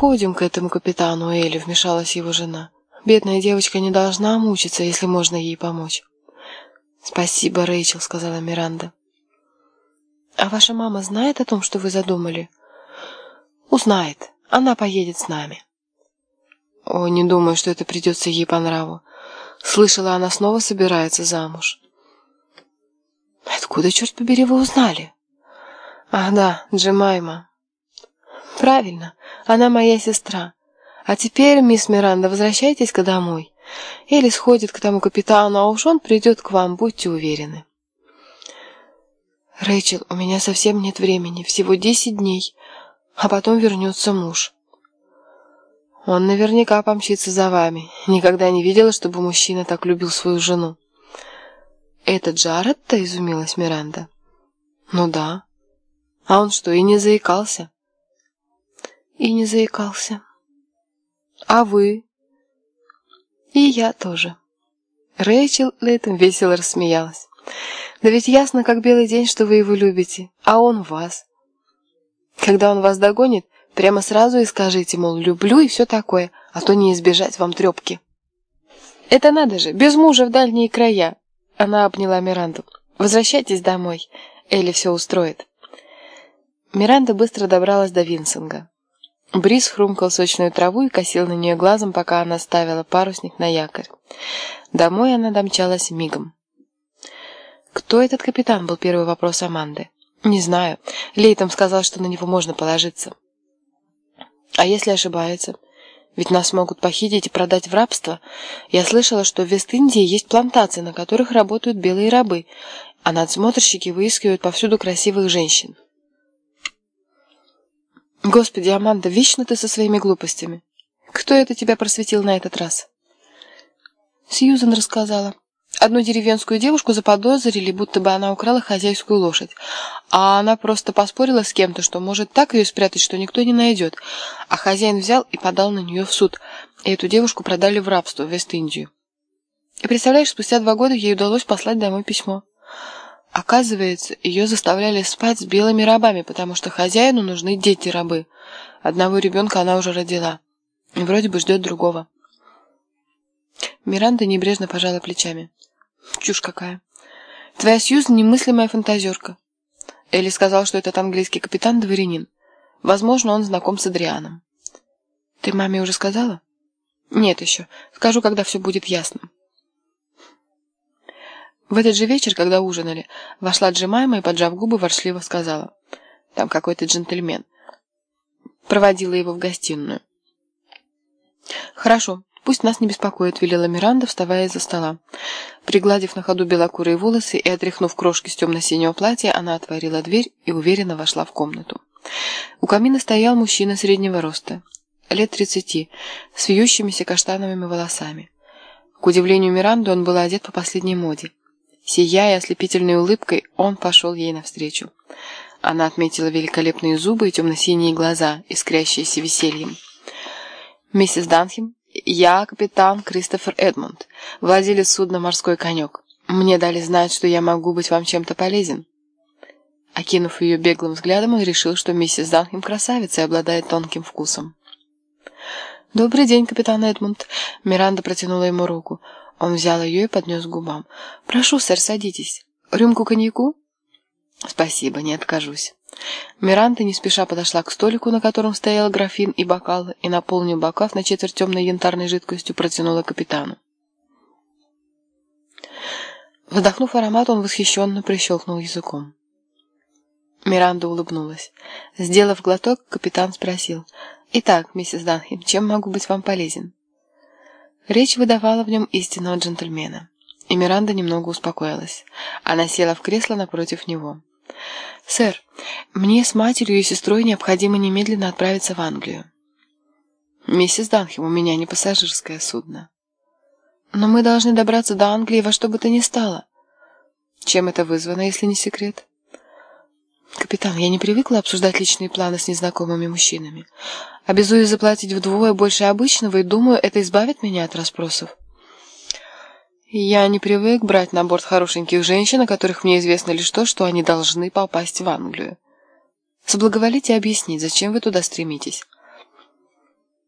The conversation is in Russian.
подходим к этому капитану Элли», — вмешалась его жена. «Бедная девочка не должна мучиться, если можно ей помочь». «Спасибо, Рэйчел», — сказала Миранда. «А ваша мама знает о том, что вы задумали?» «Узнает. Она поедет с нами». «О, не думаю, что это придется ей по нраву. Слышала, она снова собирается замуж». «Откуда, черт побери, вы узнали?» «Ах да, Джемайма». «Правильно, она моя сестра. А теперь, мисс Миранда, возвращайтесь-ка домой. Или сходит к тому капитану, а уж он придет к вам, будьте уверены». «Рэйчел, у меня совсем нет времени, всего десять дней, а потом вернется муж». «Он наверняка помчится за вами. Никогда не видела, чтобы мужчина так любил свою жену». «Это Джаред-то?» — изумилась Миранда. «Ну да. А он что, и не заикался?» «И не заикался. А вы?» «И я тоже». Рэйчел Лейтон весело рассмеялась. Да ведь ясно, как белый день, что вы его любите, а он вас. Когда он вас догонит, прямо сразу и скажите, мол, люблю и все такое, а то не избежать вам трепки. Это надо же, без мужа в дальние края. Она обняла Миранду. Возвращайтесь домой, Элли все устроит. Миранда быстро добралась до Винсинга. Бриз хрумкал сочную траву и косил на нее глазом, пока она ставила парусник на якорь. Домой она домчалась мигом. «Кто этот капитан?» – был первый вопрос Аманды. «Не знаю. Лейтом сказал, что на него можно положиться». «А если ошибается? Ведь нас могут похитить и продать в рабство. Я слышала, что в Вест-Индии есть плантации, на которых работают белые рабы, а надсмотрщики выискивают повсюду красивых женщин». «Господи, Аманда, вечно ты со своими глупостями. Кто это тебя просветил на этот раз?» Сьюзен рассказала. Одну деревенскую девушку заподозрили, будто бы она украла хозяйскую лошадь. А она просто поспорила с кем-то, что может так ее спрятать, что никто не найдет. А хозяин взял и подал на нее в суд. И эту девушку продали в рабство в Вест-Индию. И представляешь, спустя два года ей удалось послать домой письмо. Оказывается, ее заставляли спать с белыми рабами, потому что хозяину нужны дети-рабы. Одного ребенка она уже родила. И вроде бы ждет другого. Миранда небрежно пожала плечами. Чушь какая. Твоя Сьюзан немыслимая фантазерка. Элли сказал, что этот английский капитан дворянин. Возможно, он знаком с Адрианом. Ты маме уже сказала? Нет еще. Скажу, когда все будет ясно. В этот же вечер, когда ужинали, вошла Джемайма и, поджав губы, воршливо сказала. Там какой-то джентльмен. Проводила его в гостиную. Хорошо, «Пусть нас не беспокоит», — велела Миранда, вставая из-за стола. Пригладив на ходу белокурые волосы и отряхнув крошки с темно-синего платья, она отворила дверь и уверенно вошла в комнату. У камина стоял мужчина среднего роста, лет тридцати, с вьющимися каштановыми волосами. К удивлению Миранды, он был одет по последней моде. Сияя ослепительной улыбкой, он пошел ей навстречу. Она отметила великолепные зубы и темно-синие глаза, искрящиеся весельем. «Миссис Данхем, «Я капитан Кристофер Эдмунд, владелец судна «Морской конек». Мне дали знать, что я могу быть вам чем-то полезен». Окинув ее беглым взглядом, он решил, что миссис Данхем красавица и обладает тонким вкусом. «Добрый день, капитан Эдмунд!» Миранда протянула ему руку. Он взял ее и поднес к губам. «Прошу, сэр, садитесь. Рюмку коньяку?» «Спасибо, не откажусь». Миранда не спеша подошла к столику, на котором стоял графин и бокал, и, наполнив бокал на четверть темной янтарной жидкостью, протянула капитану. Вдохнув аромат, он восхищенно прищелкнул языком. Миранда улыбнулась. Сделав глоток, капитан спросил. «Итак, миссис Данхем, чем могу быть вам полезен?» Речь выдавала в нем истинного джентльмена. И Миранда немного успокоилась. Она села в кресло напротив него. «Сэр, мне с матерью и сестрой необходимо немедленно отправиться в Англию». «Миссис Данхем, у меня не пассажирское судно». «Но мы должны добраться до Англии во что бы то ни стало». «Чем это вызвано, если не секрет?» «Капитан, я не привыкла обсуждать личные планы с незнакомыми мужчинами. Обязуюсь заплатить вдвое больше обычного и думаю, это избавит меня от расспросов». Я не привык брать на борт хорошеньких женщин, о которых мне известно лишь то, что они должны попасть в Англию. Соблаговолите объяснить, зачем вы туда стремитесь.